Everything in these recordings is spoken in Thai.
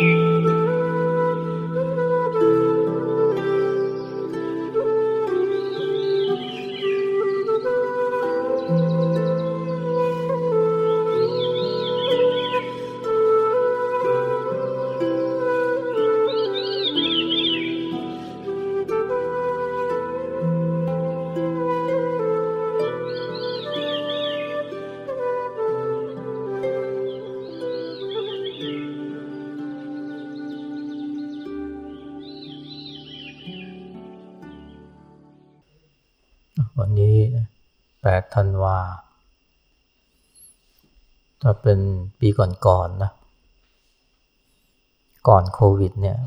you. ธันวาถ้าเป็นปีก่อนๆนนะ ก่อนโควิดเนี่ย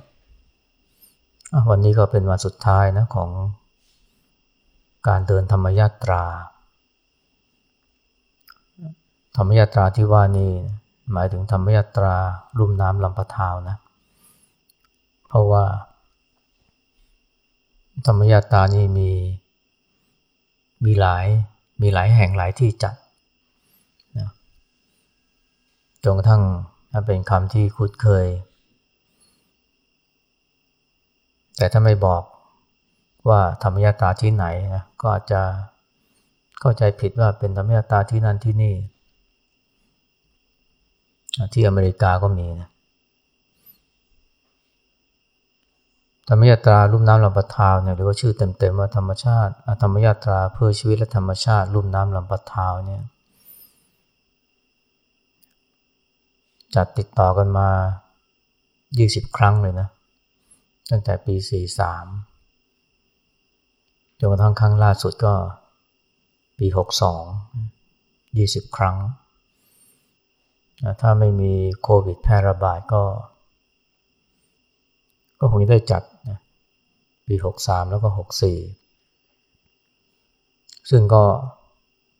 วันนี้ก็เป็นวันสุดท้ายนะของการเดินธรรมยาตรา ธรรมยาตราที่ว่านี่หมายถึงธรรมยาตราลุ่มน้ำลำปะทาวนะ เพราะว่า ธรรมยาตรานี่มีมีหลาย มีหลายแห่งหลายที่จัดนะจนกระทั่งเป็นคำที่คุ้นเคย แต่ถ้าไม่บอกว่าธรรมยาตาที่ไหนนะก็อาจจะเข้าใจผิดว่าเป็นธรรมยาตาที่นั่นที่นี่ ที่อเมริกาก็มีนะ ธรรมยาตราลุ่มน้ำลำปะทาวเนี่ยหรือว่าชื่อเต็มๆว่าธรรมชาติธรรมยาตราเพื่อชีวิตและธรรมชาติลุ่มน้ำลำปะทาวเนี่ยจัดติดต่อกันมา 20 ครั้งเลยนะตั้งแต่ปี 43จนกระทั่งครั้งล่าสุดก็ปี 62 20 ครั้ง ถ้าไม่มีโควิดแพร่ระบาดก็ ก็คงจะได้จัดนะปี 63 แล้วก็ 64 ซึ่งก็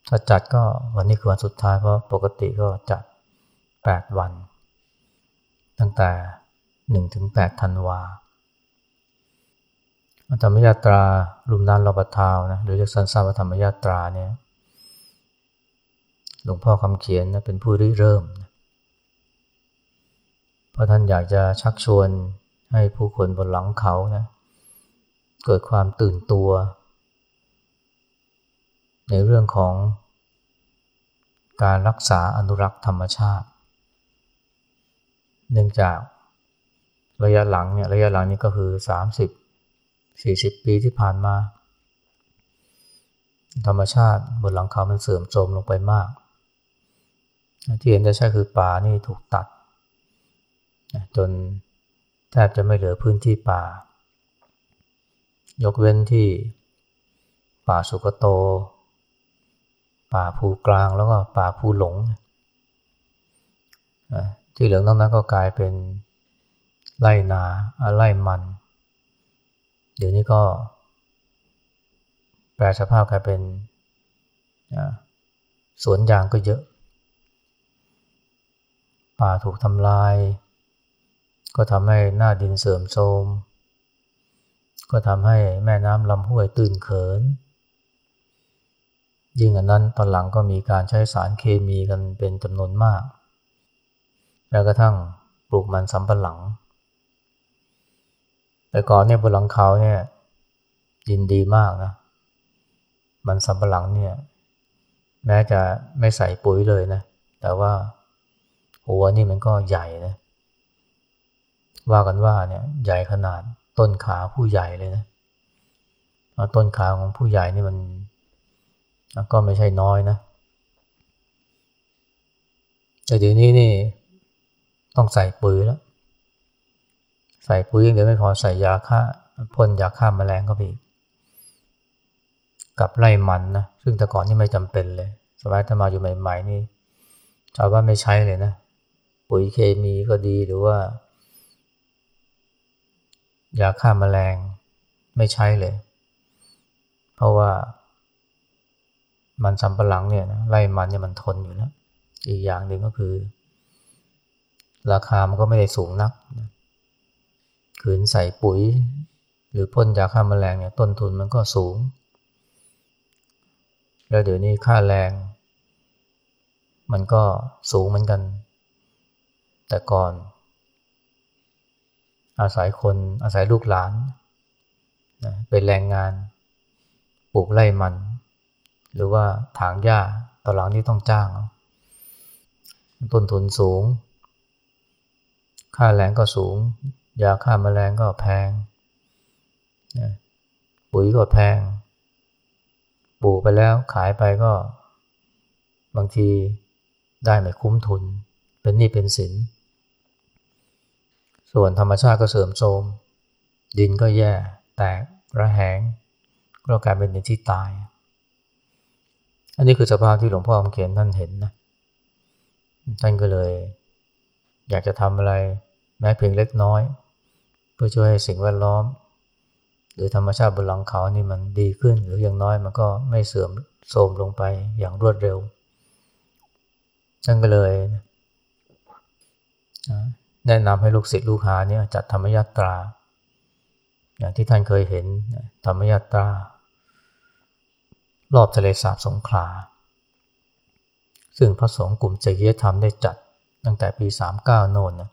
ถ้าจัดก็วันนี้คือวันสุดท้ายเพราะปกติก็จัด 8 วัน ตั้งแต่ 1 ถึง 8 ธันวาธรรมยาตราลุมนานรอบทาวนะหรือเรียกสั้นๆว่าธรรมยาตราเนี่ยหลวงพ่อคำเขียนนะเป็นผู้ริเริ่มนะเพราะท่านอยากจะชักชวน ให้ผู้คนบนหลังเขานะเกิดความตื่นตัว ในเรื่องของการรักษาอนุรักษ์ธรรมชาติ เนื่องจากระยะหลังเนี่ยระยะหลังนี้ก็คือ 30-40 ปีที่ผ่านมา ธรรมชาติบนหลังเขามันเสื่อมโทรมลงไปมาก ที่เห็นได้ใช่คือป่านี่ถูกตัด จน แทบจะไม่เหลือพื้นที่ป่า ยกเว้นที่ป่าสุกโต ป่าภูกลางแล้วก็ป่าภูหลง ที่เหลืองนอกนั้นก็กลายเป็นไร่นาไร่มัน เดี๋ยวนี้ก็ แปลสภาพกลายเป็นสวนยางก็เยอะ ป่าถูกทำลาย ก็ทำให้หน้าดินเสื่อมโทรม ก็ทำให้แม่น้ำลำห้วยตื่นเขิน ยิ่งอันนั้นตอนหลังก็มีการใช้สารเคมีกันเป็นจำนวนมากแล้วกระทั่งปลูกมันสำปะหลัง แต่ก่อนเนี่ยบนหลังเขาเนี่ยยินดีมากนะ มันสำปะหลังเนี่ยแม้จะไม่ใส่ปุ๋ยเลยนะ แต่ว่าหัวนี่มันก็ใหญ่นะ ว่ากันว่าเนี่ยใหญ่ขนาดต้นขาผู้ใหญ่เลยนะต้นขาของผู้ใหญ่นี่มันก็ไม่ใช่น้อยนะ แต่เดี๋ยวนี้นี่ต้องใส่ปุ๋ยแล้ว ใส่ปุ๋ยเดี๋ยวไม่พอใส่ยาฆ่าพ่นยาฆ่ามาแมลงก็ไปกับไล่มันนะซึ่งแต่ก่อนนี่ไม่จำเป็นเลย สมัยถ้ามาอยู่ใหม่ ๆ นี่ชาวบ้านไม่ใช้เลยนะ ปุ๋ยเคมีก็ดีหรือว่า ยาฆ่ามาแมลงไม่ใช้เลย เพราะว่า มันสำปะหลังเนี่ยนะไล่มันเนี่ยมันทนอยู่แล้ว อีกอย่างหนึ่งก็คือ ราคามันก็ไม่ได้สูงนักขืนใส่ปุ๋ย หรือพ่นยาฆ่ามาแมลงเนี่ยต้นทุนมันก็สูง แล้วเดี๋ยวนี้ค่าแรง มันก็สูงเหมือนกัน แต่ก่อน อาศัยคนอาศัยลูกหลานนะเป็นแรงงานปลูกไร่มัน หรือว่าถางหญ้าตอนหลังนี่ต้องจ้าง ต้นทุนสูง ค่าแรงก็สูง ยาฆ่ามาแมลงก็แพงนะปุ๋ยก็แพงปลูกไปแล้วขายไปก็ บางทีได้ไม่คุ้มทุน เป็นหนี้เป็นสิน ส่วนธรรมชาติก็เสริมโทรม ดินก็แย่ แตกระแหงก็กลายเป็นดินที่ตาย อันนี้คือสภาพที่หลวงพ่อคำเขียนท่านเห็นนะ ท่านก็เลย อยากจะทำอะไรแม้เพียงเล็กน้อย เพื่อช่วยให้สิ่งแวดล้อม หรือธรรมชาติบนหลังเขานี่มันดีขึ้น หรืออย่างน้อยมันก็ไม่เสื่อมโทรมลงไปอย่างรวดเร็วท่านก็เลย แนะนำให้ลูกศิษย์ลูกหาเนี่ยจัดธรรมยาตราอย่างที่ท่านเคยเห็นธรรมยาตรารอบทะเลสาบสงขลา ซึ่งพระสงฆ์กลุ่มจริยธรรมได้จัดตั้งแต่ปี 39 โน่นนะ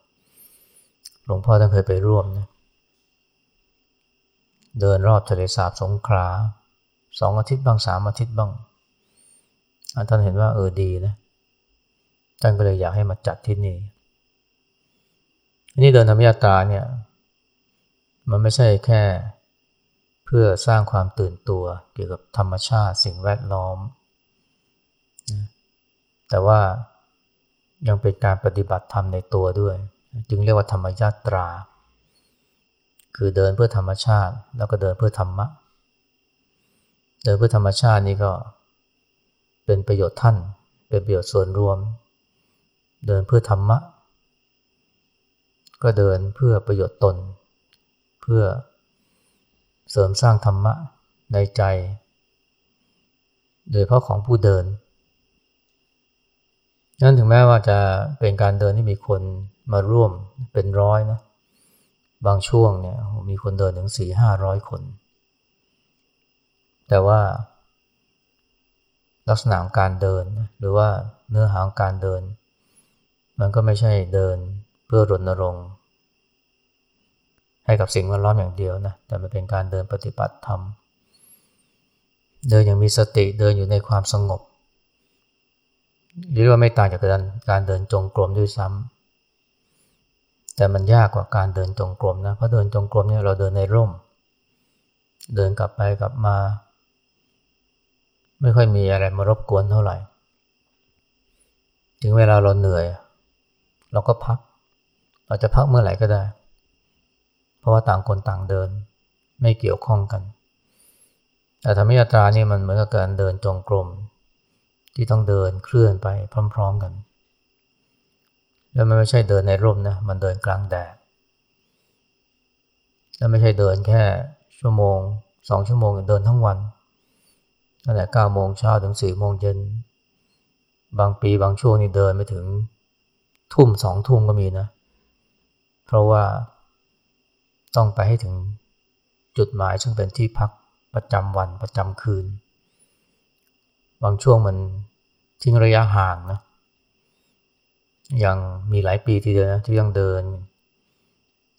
หลวงพ่อท่านเคยไปร่วมนะเดินรอบทะเลสาบสงขลาสองอาทิตย์บ้างสามอาทิตย์บ้างท่านเห็นว่าเออดีนะท่านก็เลยอยากให้มาจัดที่นี่ นี่เดินธรรมยาตาเนี่ยมันไม่ใช่แค่เพื่อสร้างความตื่นตัวเกี่ยวกับธรรมชาติสิ่งแวดล้อมนะแต่ว่ายังเป็นการปฏิบัติธรรมในตัวด้วย จึงเรียกว่าธรรมยาตรา คือเดินเพื่อธรรมชาติแล้วก็เดินเพื่อธรรมะ เดินเพื่อธรรมชาตินี่ก็เป็นประโยชน์ท่าน เป็นประโยชน์ส่วนรวม เดินเพื่อธรรมะ ก็เดินเพื่อประโยชน์ตน เพื่อเสริมสร้างธรรมะในใจ โดยเพราะของผู้เดินนั้นถึงแม้ว่าจะเป็นการเดินที่มีคนมาร่วมเป็นร้อยนะ บางช่วงเนี่ยมีคนเดินถึงสี่ห้าร้อยคน แต่ว่าลักษณะของการเดิน หรือว่าเนื้อหาของการเดิน มันก็ไม่ใช่เดิน เพื่อรณรงค์ให้กับสิ่งแวดล้อมอย่างเดียวนะ แต่มันเป็นการเดินปฏิบัติธรรม เดินอย่างมีสติเดินอยู่ในความสงบเรียกว่าไม่ต่างจากการการเดินจงกรมด้วยซ้ำแต่มันยากกว่าการเดินจงกรมนะ เพราะเดินจงกรมเนี่ยเราเดินในร่ม เดินกลับไปกลับมา ไม่ค่อยมีอะไรมารบกวนเท่าไหร่ ถึงเวลาเราเหนื่อย เราก็พัก เราจะพักเมื่อไหร่ก็ได้ เพราะว่าต่างคนต่างเดิน ไม่เกี่ยวข้องกันแต่ธรรมยาตรานี่มันเหมือนกับการเดินจงกรมที่ต้องเดินเคลื่อนไปพร้อม ๆกัน แล้วมันไม่ใช่เดินในร่มนะ มันเดินกลางแดด แล้วไม่ใช่เดินแค่ชั่วโมงสองชั่วโมงเดินทั้งวันตั้งแต่เก้าโมงเช้าถึงสี่โมงเย็น บางปีบางช่วงนี่เดินไปถึงทุ่มสองทุ่มก็มีนะเพราะว่าต้องไปให้ถึงจุดหมายซึ่งเป็นที่พักประจำวันประจำคืน บางช่วงมันทิ้งระยะห่างนะ ยังมีหลายปีทีเดียวนะที่ยังเดิน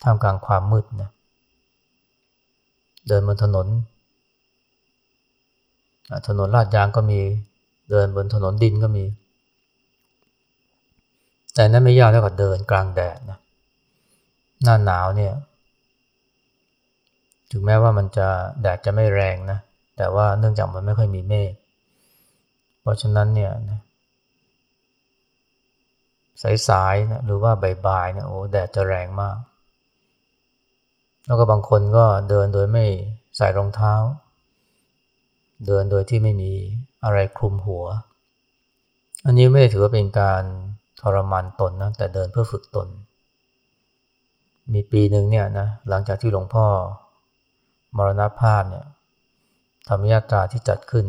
ท่ามกลางความมืดนะ เดินบนถนน ถนนลาดยางก็มี เดินบนถนนดินก็มี แต่นั้นไม่ยากเท่ากับเดินกลางแดดนะ หน้าหนาวเนี่ยถึงแม้ว่ามันจะแดดจะไม่แรงนะ แต่ว่าเนื่องจากมันไม่ค่อยมีเมฆเพราะฉะนั้นเนี่ยสายๆนะหรือว่าบ่ายๆเนี่ยโอ้แดดจะแรงมาก แล้วก็บางคนก็เดินโดยไม่ใส่รองเท้า เดินโดยที่ไม่มีอะไรคลุมหัว อันนี้ไม่ได้ถือว่าเป็นการทรมานตนนะแต่เดินเพื่อฝึกตน มีปีหนึ่งเนี่ยนะหลังจากที่หลวงพ่อมรณภาพเนี่ยธรรมยาตราที่จัดขึ้น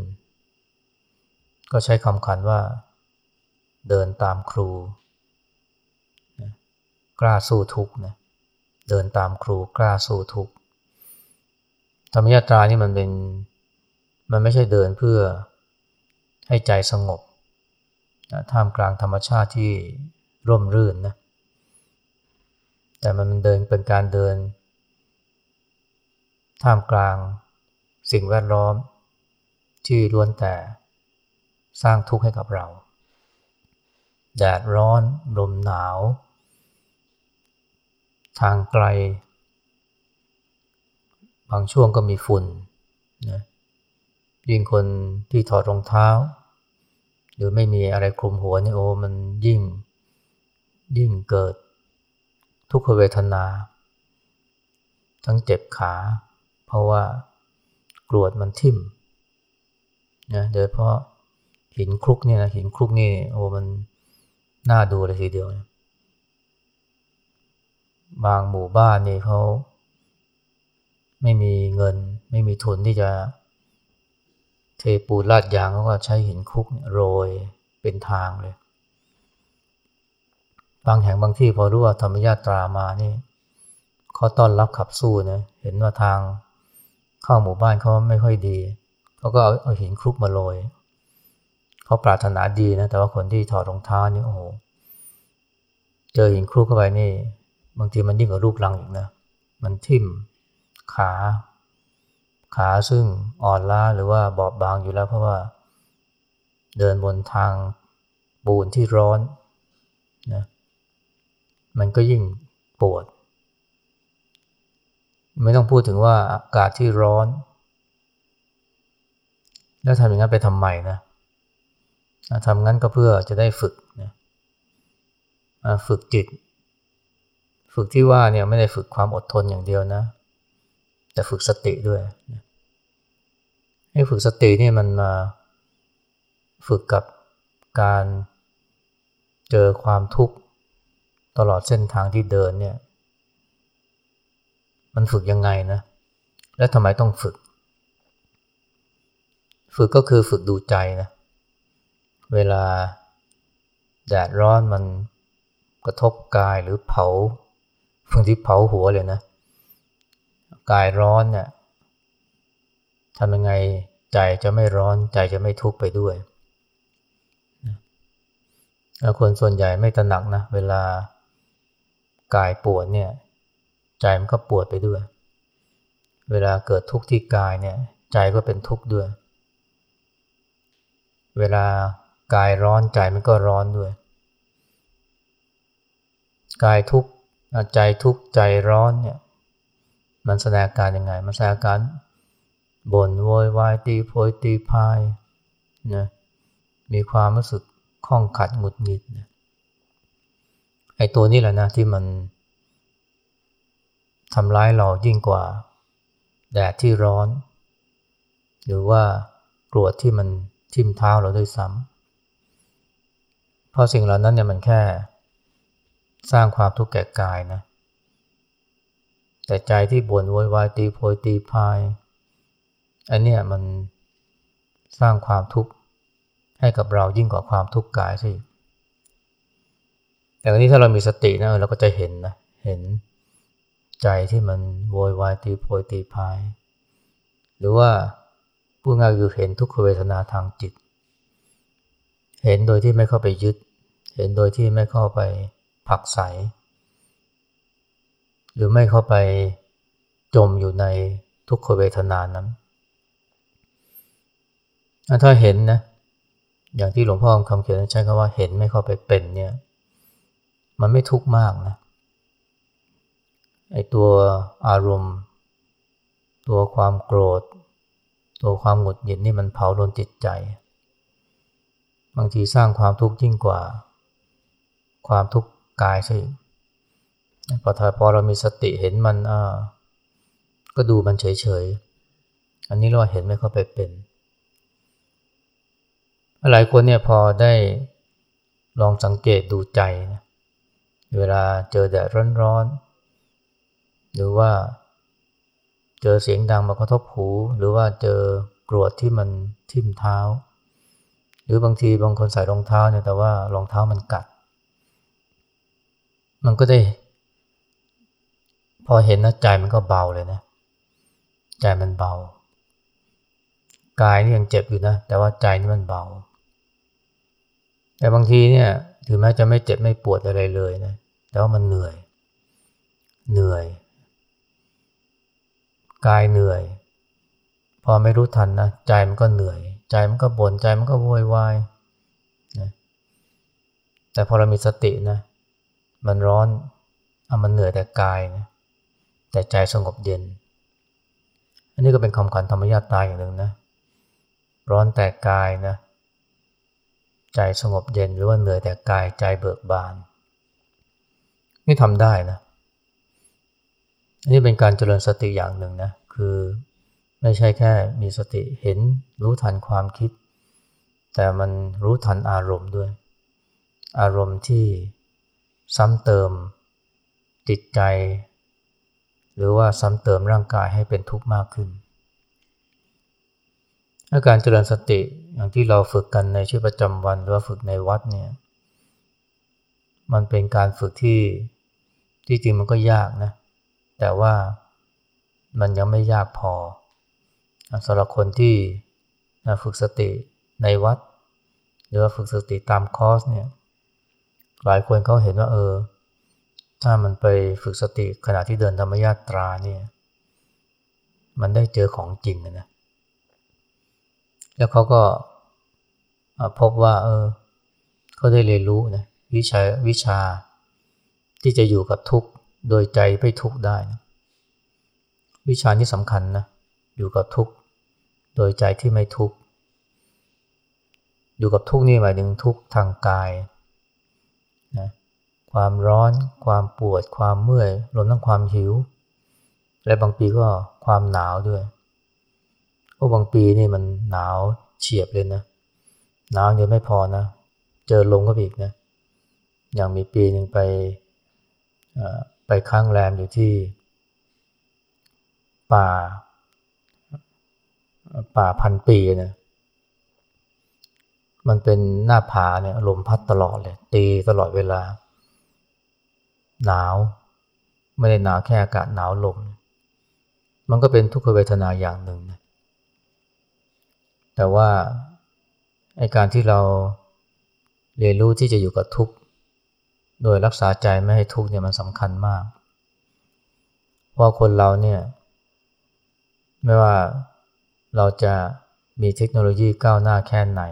ก็ใช้คำขันว่า เดินตามครูกล้าสู้ทุกนะเดินตามครูกล้าสู้ทุกธรรมยาตรานี่มันเป็นมันไม่ใช่เดินเพื่อให้ใจสงบนะท่ามกลางธรรมชาติที่ร่มรื่นนะ แต่มันเดินเป็นการเดิน ท่ามกลางสิ่งแวดล้อม ที่ล้วนแต่สร้างทุกข์ให้กับเรา แดดร้อน ลมหนาว ทางไกล บางช่วงก็มีฝุ่นนะยิ่งคนที่ถอดรองเท้า หรือไม่มีอะไรคลุมหัวนี่โอ้มันยิ่งยิ่งเกิด ทุกขเวทนา ทั้งเจ็บขา เพราะว่ากรวดมันทิ่มนะโดยเพราะหินคลุกเนี่ยนะหินคลุกนี่โอ้มันน่าดูเลยทีเดียวบางหมู่บ้านนี่เขาไม่มีเงิน ไม่มีทุนที่จะเทปูนลาดยางเขาก็ใช้หินคลุกโรยเป็นทางเลย บางแห่งบางที่พอรู้ว่าธรรมญาตรามานี่เขาต้อนรับขับสู้นะเห็นว่าทางเข้าหมู่บ้านเขาไม่ค่อยดีเขาก็เอาเอาหินคลุกมาโรยเขาปรารถนาดีนะแต่ว่าคนที่ถอดรองเท้านี่โอ้โหเจอหินคลุกเข้าไปนี่ บางทีมันยิ่งกว่าลูกลังอีกนะมันทิ่มขา ขาซึ่งอ่อนล้าหรือว่าบอบบางอยู่แล้วเพราะว่า เดินบนทางปูนที่ร้อนนะ มันก็ยิ่งปวด ไม่ต้องพูดถึงว่าอากาศที่ร้อน แล้วทำอย่างนั้นไปทำไมนะทำงั้นก็เพื่อจะได้ฝึกนะฝึกจิต ฝึกที่ว่าเนี่ยไม่ได้ฝึกความอดทนอย่างเดียวนะ แต่ฝึกสติด้วยให้ฝึกสตินี่มันมาฝึกกับการเจอความทุกข์ ตลอดเส้นทางที่เดินเนี่ย มันฝึกยังไงนะ และทำไมต้องฝึก ฝึกก็คือฝึกดูใจนะ เวลาแดดร้อนมันกระทบกายหรือเผาบางทีเผาหัวเลยนะ กายร้อนเนี่ยทำยังไงใจจะไม่ร้อนใจจะไม่ทุกข์ไปด้วยแล้วคนส่วนใหญ่ไม่ตระหนักนะ เวลา กายปวดเนี่ยใจมันก็ปวดไปด้วย เวลาเกิดทุกข์ที่กายเนี่ยใจก็เป็นทุกข์ด้วย เวลากายร้อนใจมันก็ร้อนด้วย กายทุกข์ใจทุกข์ใจร้อนเนี่ยมันแสดงการยังไง มันแสดงการบ่นโวยวายตีโพยตีพายนะมีความรู้สึกข้องขัดหงุดหงิดนะ อ้ตัวนี้แหละนะที่มันทำร้ายเรายิ่งกว่า แดดที่ร้อน หรือว่ากรวดที่มันทิ่มเท้าเราด้วยซ้ำเพราะสิ่งเหล่านั้นเนี่ยมันแค่ สร้างความทุกข์แก่กายนะ แต่ใจที่บ่นโวยวายตีโพยตีพาย อันเนี้ยมันสร้างความทุกข์ให้กับเรายิ่งกว่าความทุกข์กายสิ แต่นี้ถ้าเรามีสตินะเราก็จะเห็นนะ เห็นใจที่มันโวยวายตีโพยตีพาย หรือว่าผู้ง่ายคือเห็นทุกขเวทนาทางจิต เห็นโดยที่ไม่เข้าไปยึด เห็นโดยที่ไม่เข้าไปผักใส หรือไม่เข้าไปจมอยู่ในทุกขเวทนานั้น ถ้าเห็นนะ อย่างที่หลวงพ่อคำเขียนใช้คำว่าเห็นไม่เข้าไปเป็นเนี่ย มันไม่ทุกข์มากนะไอตัวอารมณ์ ตัวความโกรธ ตัวความหงุดหงิดนี่มันเผาโดนจิตใจ บางทีสร้างความทุกข์ยิ่งกว่า ความทุกข์กายซะอีกพอถอยพอเรามีสติเห็นมันอ่าก็ดูมันเฉยๆ อันนี้เราเห็นไม่เข้าไปเป็น หลายคนเนี่ยพอได้ลองสังเกตดูใจนะ เวลาเจอแดดร้อนๆ หรือว่าเจอเสียงดังมากระทบหู หรือว่าเจอกรวดที่มันทิ่มเท้า หรือบางทีบางคนใส่รองเท้าเนี่ยแต่ว่ารองเท้ามันกัด มันก็ได้ พอเห็นนะใจมันก็เบาเลยนะ ใจมันเบา กายนี่ยังเจ็บอยู่นะ แต่ว่าใจนี่มันเบา แต่บางทีเนี่ยถึงแม้จะไม่เจ็บไม่ปวดอะไรเลยนะ แต่ว่ามันเหนื่อย เหนื่อย กายเหนื่อย พอไม่รู้ทันนะใจมันก็เหนื่อย ใจมันก็บน่นใจมันก็โวยวายนะแต่พอเรามีสตินะ มันร้อนเอามันเหนื่อยแต่กายนะแต่ใจสงบเย็น อันนี้ก็เป็นคำขวัญธรรมญาตายอย่างหนึ่งนะ ร้อนแต่กายนะ ใจสงบเย็นหรือว่าเหนื่อยแต่กายใจเบิกบาน นี่ทำได้นะอันนี้เป็นการเจริญสติอย่างหนึ่งนะ คือไม่ใช่แค่มีสติเห็นรู้ทันความคิด แต่มันรู้ทันอารมณ์ด้วย อารมณ์ที่ซ้ำเติมจิตใจ หรือว่าซ้ำเติมร่างกายให้เป็นทุกข์มากขึ้น อาการเจริญสติอย่างที่เราฝึกกันในชีวิตประจำวันหรือว่าฝึกในวัดเนี่ย มันเป็นการฝึกที่ ที่จริงมันก็ยากนะ แต่ว่ามันยังไม่ยากพอสำหรับคนที่ฝึกสติในวัด หรือว่าฝึกสติตามคอร์สเนี่ยหลายคนเขาเห็นว่าเออ ถ้ามันไปฝึกสติขณะที่เดินธรรมยาตราเนี่ยมันได้เจอของจริงนะ แล้วเขาก็พบว่า เออเขาได้เรียนรู้นะวิชาวิชา ที่จะอยู่กับทุกข์โดยใจไม่ทุกข์ได้นะวิชานี้สำคัญนะอยู่กับทุกข์โดยใจที่ไม่ทุกข์อยู่กับทุกข์นี่หมายถึงทุกข์ทางกายนะความร้อน ความปวด ความเมื่อยรวมทั้งความหิว และบางปีก็ความหนาวด้วยโอ้บางปีนี่มันหนาวเฉียบเลยนะหนาวยังไม่พอนะ เจอลมก็อีกนะ อย่างมีปีหนึ่งไป ไปค้างแรมอยู่ที่ป่า ป่าพันปีนะมันเป็นหน้าผาเนี่ยลมพัดตลอดเลย ตีตลอดเวลา หนาว ไม่ได้หนาวแค่อากาศหนาวลม มันก็เป็นทุกขเวทนาอย่างหนึ่งนะแต่ว่าไอการที่เราเรียนรู้ที่จะอยู่กับทุกข์ โดยรักษาใจไม่ให้ทุกข์เนี่ยมันสำคัญมาก เพราะคนเราเนี่ย ไม่ว่าเราจะมีเทคโนโลยีก้าวหน้าแค่ไหน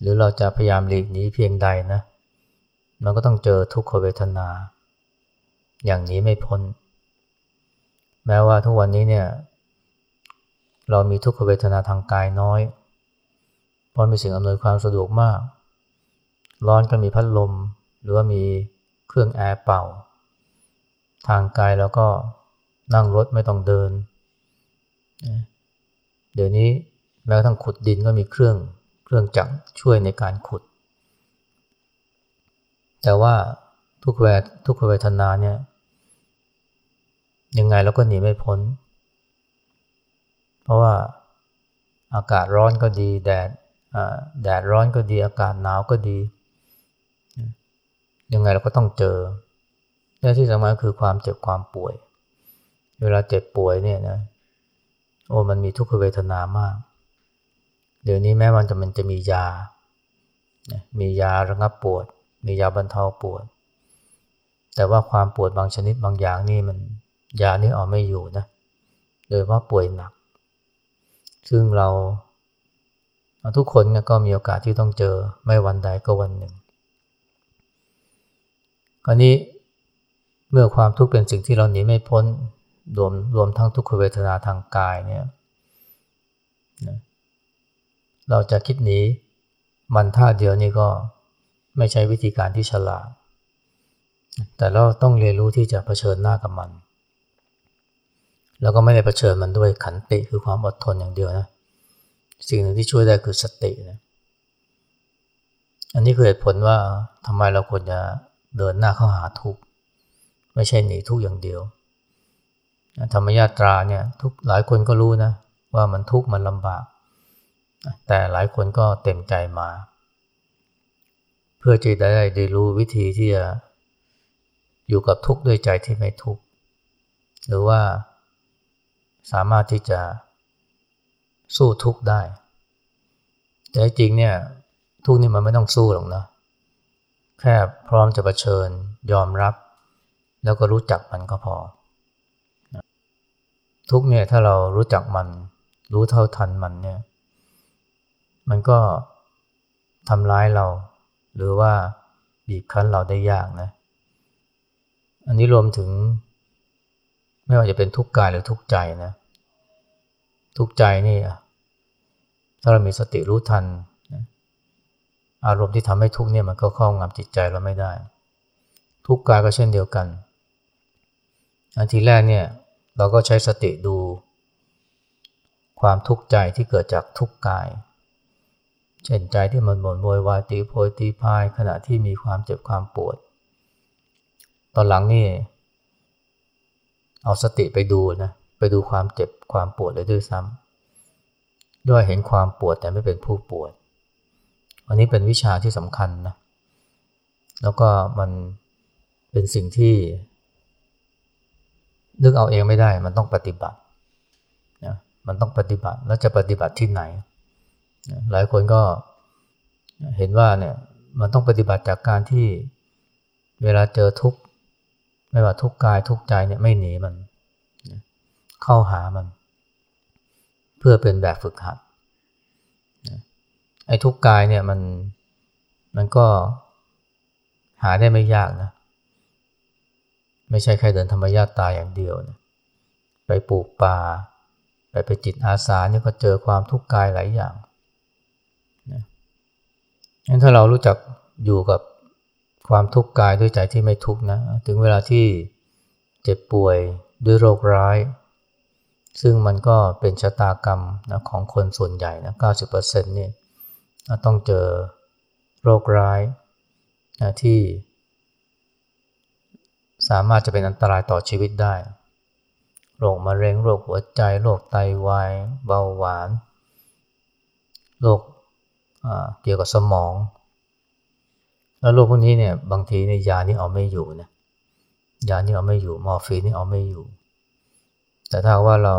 หรือเราจะพยายามหลีกหนีเพียงใดนะ มันก็ต้องเจอทุกขเวทนา อย่างนี้ไม่พ้น แม้ว่าทุกวันนี้เนี่ย เรามีทุกขเวทนาทางกายน้อย เพราะมีสิ่งอำนวยความสะดวกมาก ร้อนก็มีพัดลม หรือว่ามีเครื่องแอร์เป่า ทางกายแล้วก็นั่งรถไม่ต้องเดิน เดี๋ยวนี้แม้กระทั่งขุดดินก็มีเครื่องเครื่องจักรช่วยในการขุด แต่ว่าทุกเวททุกเวทนาเนี่ยยังไงเราก็หนีไม่พ้น เพราะว่าอากาศร้อนก็ดี แดดแดดร้อนก็ดี อากาศหนาวก็ดี ยังไงเราก็ต้องเจอ และที่สำคัญคือความเจ็บความป่วย เวลาเจ็บป่วยเนี่ยนะโอ้มันมีทุกขเวทนามาก เดี๋ยวนี้แม้มันจะมันจะมียา มียาระงับปวด มียาบรรเทาปวด แต่ว่าความปวดบางชนิดบางอย่างนี่มันยานี่เอาไม่อยู่นะ โดยว่าป่วยหนัก ซึ่งเราทุกคนก็มีโอกาสที่ต้องเจอไม่วันใดก็วันหนึ่ง คราวนี้เมื่อความทุกข์เป็นสิ่งที่เราหนีไม่พ้นรวมรวมทั้งทุกขเวทนาทางกายเนี่ยเราจะคิดหนีมันท่าเดียวนี่ก็ไม่ใช่วิธีการที่ฉลาด แต่เราต้องเรียนรู้ที่จะะเผชิญหน้ากับมัน แล้วก็ไม่ได้เผชิญมันด้วยขันติคือความอดทนอย่างเดียวนะ สิ่งหนึ่งที่ช่วยได้คือสตินะ อันนี้คือเหตุผลว่าทำไมเราควรจะ เดินหน้าเข้าหาทุกข์ไม่ใช่หนีทุกข์อย่างเดียวธรรมญาตราเนี่ยทุกหลายคนก็รู้นะว่ามันทุกข์มันลำบาก แต่หลายคนก็เต็มใจมา เพื่อจะได้ได้รู้วิธีที่จะอยู่กับทุกข์ด้วยใจที่ไม่ทุกข์หรือว่าสามารถที่จะสู้ทุกข์ได้ แต่จริงเนี่ยทุกข์นี่มันไม่ต้องสู้หรอกนะ แค่พร้อมจะะเผชิญยอมรับ แล้วก็รู้จักมันก็พอ ทุกเนี่ยถ้าเรารู้จักมัน รู้เท่าทันมันเนี่ย มันก็ทำร้ายเรา หรือว่าบีบคั้นเราได้ยากนะ อันนี้รวมถึง ไม่ว่าจะเป็นทุกกายหรือทุกใจนะ ทุกใจนี่ถ้าเรามีสติรู้ทัน อารมณ์ที่ทำให้ทุกข์เนี่ยมันก็ครอบงำจิตใจเราไม่ได้ ทุกข์กายก็เช่นเดียวกัน อันทีแรกเนี่ยเราก็ใช้สติดู ความทุกข์ใจที่เกิดจากทุกข์กาย เช่นใจที่มันบ่นโวยวายตีโพยตีพายขณะที่มีความเจ็บความปวด ตอนหลังนี่เอาสติไปดูนะไปดูความเจ็บความปวดเลยด้วยซ้ำด้วยเห็นความปวดแต่ไม่เป็นผู้ปวด อันนี้เป็นวิชาที่สำคัญนะแล้วก็มันเป็นสิ่งที่นึกเอาเองไม่ได้ มันต้องปฏิบัตินะมันต้องปฏิบัติแล้วจะปฏิบัติที่ไหน หลายคนก็เห็นว่าเนี่ยมันต้องปฏิบัติจากการที่เวลาเจอทุกข์ไม่ว่าทุกข์กายทุกข์ใจเนี่ยไม่หนีมัน เข้าหามัน เพื่อเป็นแบบฝึกหัด ไอ้ทุกข์กายเนี่ยมันมันก็หาได้ไม่ยากนะ ไม่ใช่แค่เดินธรรมญาตาอย่างเดียวนะไปปลูกป่า ไปไปจิตอาสาเนี่ยก็เจอความทุกข์กายหลายอย่างนะงั้นถ้าเรารู้จักอยู่กับความทุกข์กายด้วยใจที่ไม่ทุกข์นะ ถึงเวลาที่เจ็บป่วยด้วยโรคร้าย ซึ่งมันก็เป็นชะตากรรมนะของคนส่วนใหญ่นะ 90%นี่ ต้องเจอโรคร้ายนะที่ สามารถจะเป็นอันตรายต่อชีวิตได้ โรคมะเร็งโรคหัวใจ โรคไตวาย เบาหวาน โรคเกี่ยวกับสมอง แล้วโรคพวกนี้เนี่ยบางทีในยานี่เอาไม่อยู่นะยานี่เอาไม่อยู่มอร์ฟีนนี่เอาไม่อยู่ แต่ถ้าว่าเรา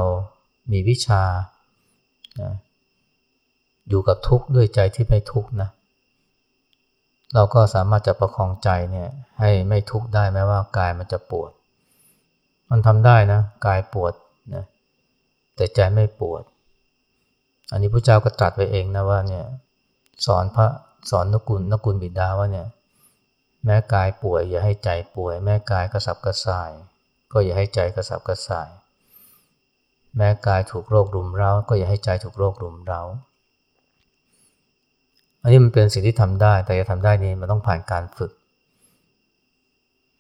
มีวิชานะ อยู่กับทุกข์ด้วยใจที่ไม่ทุกข์นะ เราก็สามารถจะประคองใจเนี่ยให้ไม่ทุกข์ได้แม้ว่ากายมันจะปวด มันทำได้นะกายปวดนะแต่ใจไม่ปวด อันนี้พระเจ้าก็ตรัสไว้เองนะว่าเนี่ยสอนพระสอนนกุลนกุลบิดาว่าเนี่ยแม้กายป่วยอย่าให้ใจป่วย แม้กายกระสับกระส่าย ก็อย่าให้ใจกระสับกระส่าย แม้กายถูกโรครุมเร้าก็อย่าให้ใจถูกโรครุมเร้า อันนี้มันเป็นสิ่งที่ทำได้ แต่จะทำได้นี่มันต้องผ่านการฝึก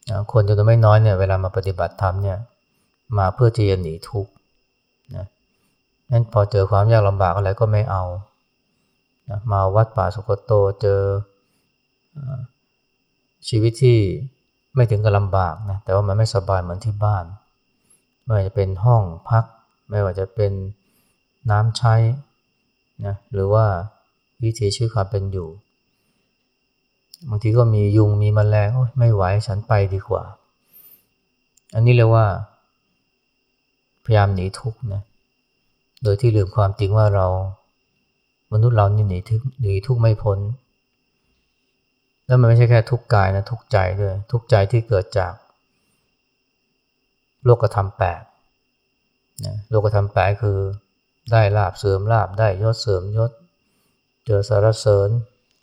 นะคนจำนวนไม่น้อยเนี่ยเวลามาปฏิบัติธรรมเนี่ยมาเพื่อที่จะหนีทุกข์นะนั้นพอเจอความยากลำบากอะไรก็ไม่เอานะมาวัดป่าสุกโตเจอชีวิตที่ไม่ถึงกับลำบากนะแต่ว่ามันไม่สบายเหมือนที่บ้าน ไม่ว่าจะเป็นห้องพัก ไม่ว่าจะเป็นน้ำใช้นะหรือว่า วิถีชีวิตความเป็นอยู่ บางทีก็มียุงมีมแมลงโอ้ยไม่ไหวฉันไปดีกว่า อันนี้เรียกว่า พยายามหนีทุกข์นะโดยที่ลืมความจริงว่าเรา มนุษย์เรานี่หนีทุกข์หนีทุกข์ไม่พ้น แล้วมันไม่ใช่แค่ทุกข์กายนะทุกข์ใจด้วย ทุกข์ใจที่เกิดจาก โลกธรรมแปดนะโลกธรรมแปดคือได้ลาบเสริมลาบได้ยศเสริมยศ เจอสารเสริญ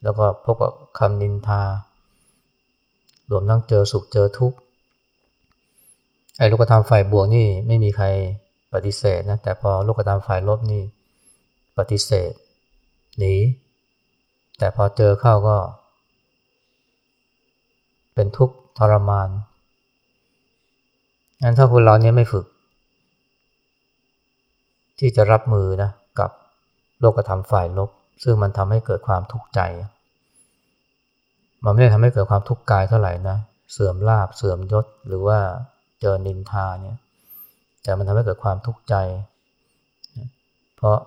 แล้วก็พบกับคำนินทา รวมทั้งเจอสุขเจอทุกข์ไอ้ลูกธรรมฝ่ายบวกนี่ไม่มีใครปฏิเสธนะแต่พอลูกธรรมฝ่ายลบนี่ปฏิเสธหนีแต่พอเจอเข้าก็ เป็นทุกข์ทรมานงั้นถ้าคนเราเนี่ยไม่ฝึก ที่จะรับมือนะกับโลกธรรมฝ่ายลบ ซึ่งมันทำให้เกิดความทุกข์ใจ มันไม่ได้ทำให้เกิดความทุกข์กายเท่าไหร่นะ เสื่อมลาบเสื่อมยศหรือว่าเจอนินทาเนี่ย แต่มันทำให้เกิดความทุกข์ใจ เพราะ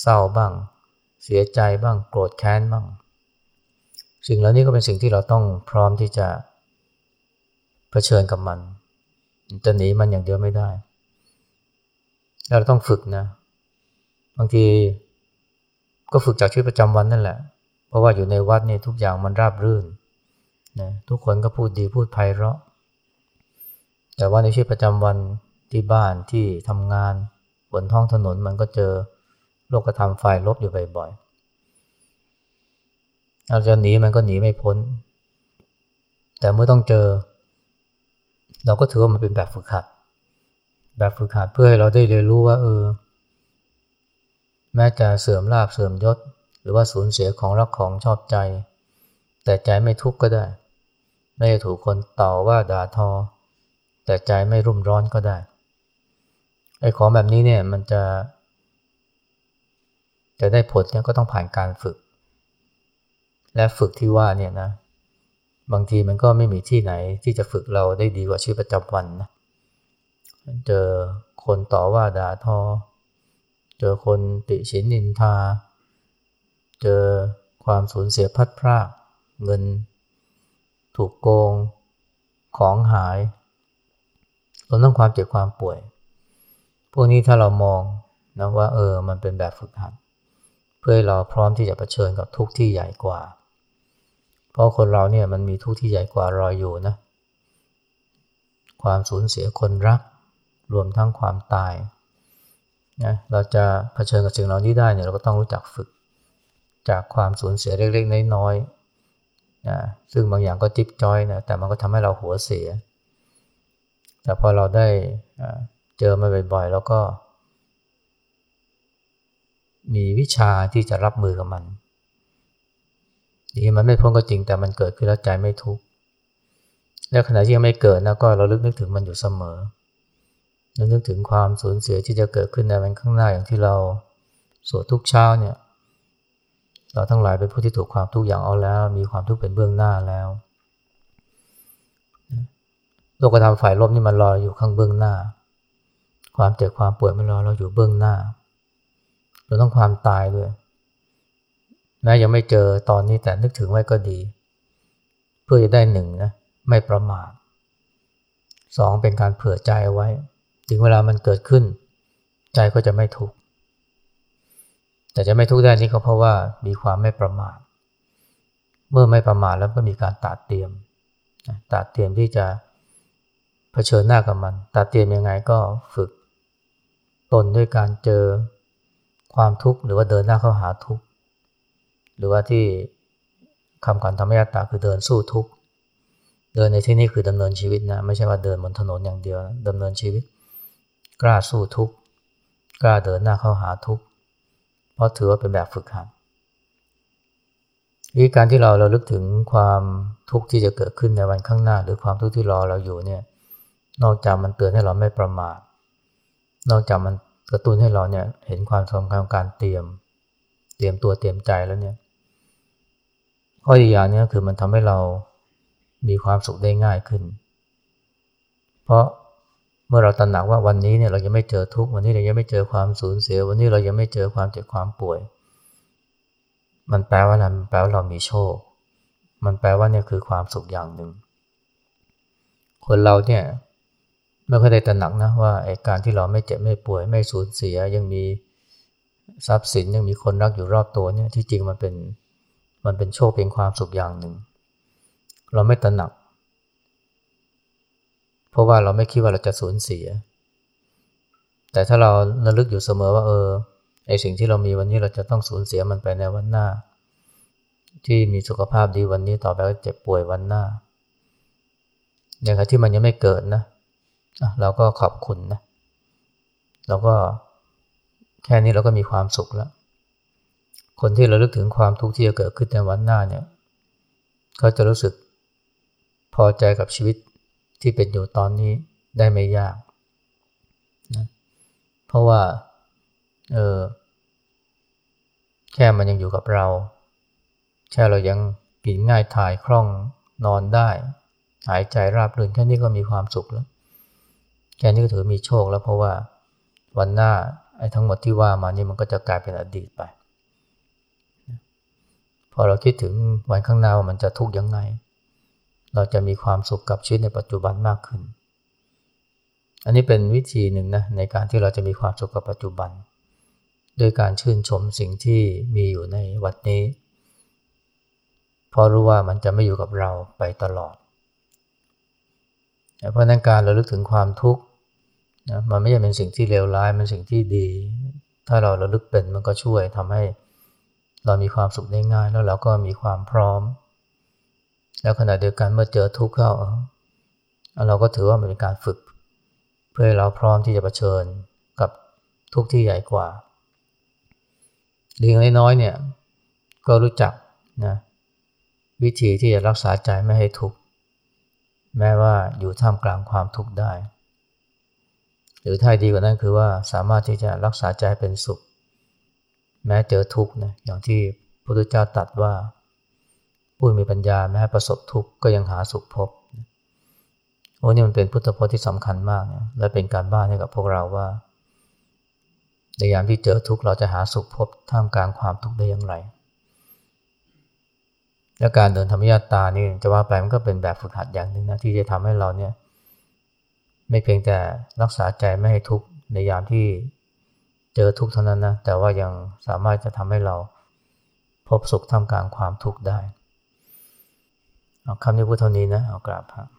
เศร้าบ้าง เสียใจบ้างโกรธแค้นบ้าง สิ่งเหล่านี้ก็เป็นสิ่งที่เราต้องพร้อมที่จะเผชิญกับมัน จะหนีมันอย่างเดียวไม่ได้ เราต้องฝึกนะ บางที ก็ฝึกจากชีวิตประจำวันนั่นแหละ เพราะว่าอยู่ในวัดนี่ทุกอย่างมันราบรื่นนะทุกคนก็พูดดีพูดไพเราะ แต่ว่าในชีวิตประจำวันที่บ้านที่ทำงานบนท้องถนนมันก็เจอโลกธรรมฝ่ายลบอยู่บ่อยๆเราจะหนีมันก็หนีไม่พ้น แต่เมื่อต้องเจอ เราก็ถือว่ามันเป็นแบบฝึกหัด แบบฝึกหัดเพื่อให้เราได้เรียนรู้ว่าเออ แม้จะเสื่อมลาบเสื่อมยศ หรือว่าสูญเสียของรักของชอบใจ แต่ใจไม่ทุกข์ก็ได้ ไม่ถูกคนต่อว่าด่าทอ แต่ใจไม่รุ่มร้อนก็ได้ไอ้ของแบบนี้เนี่ยมันจะ จะได้ผลเนี่ยก็ต้องผ่านการฝึก และฝึกที่ว่าเนี่ยนะบางทีมันก็ไม่มีที่ไหนที่จะฝึกเราได้ดีกว่าชีวิตประจำวันนะเจอคนต่อว่าด่าทอ จอคนติฉินนินทา เจอความสูญเสียพัดพรากเงิน ถูกโกง ของหายรวมทั้งความเจ็บความป่วย พวกนี้ถ้าเรามองนะว่าเออมันเป็นแบบฝึกหัด เพื่อให้เราพร้อมที่จะะเผชิญกับทุกข์ที่ใหญ่กว่า เพราะคนเราเนี่ยมันมีทุกข์ที่ใหญ่กว่ารออยู่นะ ความสูญเสียคนรัก รวมทั้งความตาย นะเราจะะเผชิญกับสิ่งเหล่านี้ได้เนี่ยเราก็ต้องรู้จักฝึกจากความสูญเสียเล็กๆน้อยๆนะซึ่งบางอย่างก็จิ๊บจ้อยนะแต่มันก็ทำให้เราหัวเสีย แต่พอเราได้เจอมาบ่อยๆ แล้วก็ มีวิชาที่จะรับมือกับมันดีมันไม่พ้นก็จริงแต่มันเกิดขึ้นแล้วใจไม่ทุกข์และขณะที่ยังไม่เกิดนะก็เราลึกนึกถึงมันอยู่เสมอ นึกถึงความสูญเสียที่จะเกิดขึ้นในวันข้างหน้าอย่างที่เราสวดทุกเช้าเนี่ยเราทั้งหลายเป็นผู้ที่ถูกความทุกข์อย่างเอาแล้ว มีความทุกข์เป็นเบื้องหน้าแล้วโลกธรรมฝ่ายลบนี่มันรออยู่ข้างเบื้องหน้า ความเจ็บความป่วยมันรอเราอยู่เบื้องหน้าเราต้องความตายด้วยแม้ยังไม่เจอตอนนี้แต่นึกถึงไว้ก็ดี เพื่อจะได้หนึ่งนะไม่ประมาทสองเป็นการเผื่อใจไว้ ถึงเวลามันเกิดขึ้น ใจก็จะไม่ทุกข์แต่จะไม่ทุกข์ได้นี่ก็เพราะว่ามีความไม่ประมาทเมื่อไม่ประมาทแล้วก็มีการตัดเตรียมตัดเตรียมที่จะเผชิญหน้ากับมันตัดเตรียมยังไงก็ฝึก ตนด้วยการเจอความทุกข์หรือว่าเดินหน้าเข้าหาทุกข์หรือว่าที่คำขวัญธรรมยตาคือเดินสู้ทุกข์เดินในที่นี้คือดำเนินชีวิตนะ ไม่ใช่ว่าเดินบนถนนอย่างเดียวดำเนินชีวิต กล้าสู้ทุกข์กล้าเดินหน้าเข้าหาทุกข์เพราะถือว่าเป็นแบบฝึกหัดวิธีการที่เราเราลึกถึงความทุกข์ที่จะเกิดขึ้นในวันข้างหน้า หรือความทุกข์ที่รอเราอยู่เนี่ยนอกจากมันเตือนให้เราไม่ประมาทนอกจากมันกระตุ้นให้เราเนี่ยเห็นความสำคัญของการเตรียม เตรียมตัวเตรียมใจแล้วเนี่ยข้ออีกอย่างนี้คือมันทำให้เรามีความสุขได้ง่ายขึ้น เพราะ เมื่อเราตระหนักว่าวันนี้เนี่ยเรายังไม่เจอทุกวันนี้เรายังไม่เจอความสูญเสีย วันนี้เรายังไม่เจอความเจ็บความป่วย มันแปลว่าอะไรมันแปลว่าเรามีโชค มันแปลว่าเนี่ยคือความสุขอย่างหนึ่ง คนเราเนี่ยไม่ค่อยได้ตระหนักนะว่าไอ้การที่เราไม่เจ็บไม่ป่วยไม่สูญเสียยังมีทรัพย์สินยังมีคนรักอยู่รอบตัวเนี่ยที่จริงมันเป็นมันเป็นโชคเป็นความสุขอย่างหนึ่ง เราไม่ตระหนัก เพราะว่าเราไม่คิดว่าเราจะสูญเสีย แต่ถ้าเราระลึกอยู่เสมอว่าเออไอสิ่งที่เรามีวันนี้เราจะต้องสูญเสียมันไปในวันหน้า ที่มีสุขภาพดีวันนี้ต่อไปก็เจ็บป่วยวันหน้าอย่างที่มันยังไม่เกิดนะเราก็ขอบคุณนะเราก็แค่นี้เราก็มีความสุขแล้ว คนที่เราลึกถึงความทุกข์ที่จะเกิดขึ้นในวันหน้าเนี่ยเขาจะรู้สึกพอใจกับชีวิต ที่เป็นอยู่ตอนนี้ได้ไม่ยากนะเพราะว่าเออแค่มันยังอยู่กับเรา แค่เรายังกินง่ายถ่ายคล่องนอนได้ หายใจราบรื่นแค่นี้ก็มีความสุขแล้ว แค่นี้ก็ถือมีโชคแล้วเพราะว่าวันหน้าไอ้ทั้งหมดที่ว่ามานี่มันก็จะกลายเป็นอดีตไป พอเราคิดถึงวันข้างหน้าว่ามันจะทุกข์ยังไง เราจะมีความสุขกับชีวิตในปัจจุบันมากขึ้น อันนี้เป็นวิธีหนึ่งนะในการที่เราจะมีความสุขกับปัจจุบัน โดยการชื่นชมสิ่งที่มีอยู่ในวัดนี้ เพราะรู้ว่ามันจะไม่อยู่กับเราไปตลอด เพราะนั้นการเราลึกถึงความทุกข์นะมันไม่ใช่เป็นสิ่งที่เลวร้าย มันสิ่งที่ดี ถ้าเราระลึกเป็นมันก็ช่วยทำให้เรามีความสุขได้ง่าย แล้วเราก็มีความพร้อม แล้วขณะเดียวกันเมื่อเจอทุกข์เข้าเราก็ถือว่ามันเป็นการฝึก เพื่อให้เราพร้อมที่จะะเผชิญกับทุกข์ที่ใหญ่กว่าเล็กน้อยเนี่ยก็รู้จักนะวิธีที่จะรักษาใจไม่ให้ทุกข์แม้ว่าอยู่ท่ามกลางความทุกข์ได้ หรือท้ายดีกว่านั้นคือว่าสามารถที่จะรักษาใจเป็นสุข แม้เจอทุกข์นะอย่างที่พระพุทธเจ้าตรัสว่า ผู้มีปัญญาแม้ประสบทุกข์ก็ยังหาสุขพบโอ้นี่มันเป็นพุทธพจน์ที่สำคัญมากนะและเป็นการบ้านให้กับพวกเราว่า ในยามที่เจอทุกข์เราจะหาสุขพบท่ามกลางความทุกข์ได้อย่างไร และการเดินธรรมยาตานี่จะว่าไปมันก็เป็นแบบฝึกหัดอย่างหนึ่งนะที่จะทำให้เราเนี่ยไม่เพียงแต่รักษาใจไม่ให้ทุกข์ในยามที่เจอทุกข์เท่านั้นนะแต่ว่ายังสามารถจะทำให้เราพบสุขท่ามกลางความทุกข์ได้ คำนี้พูดเท่านี้นะ เอากราบครับ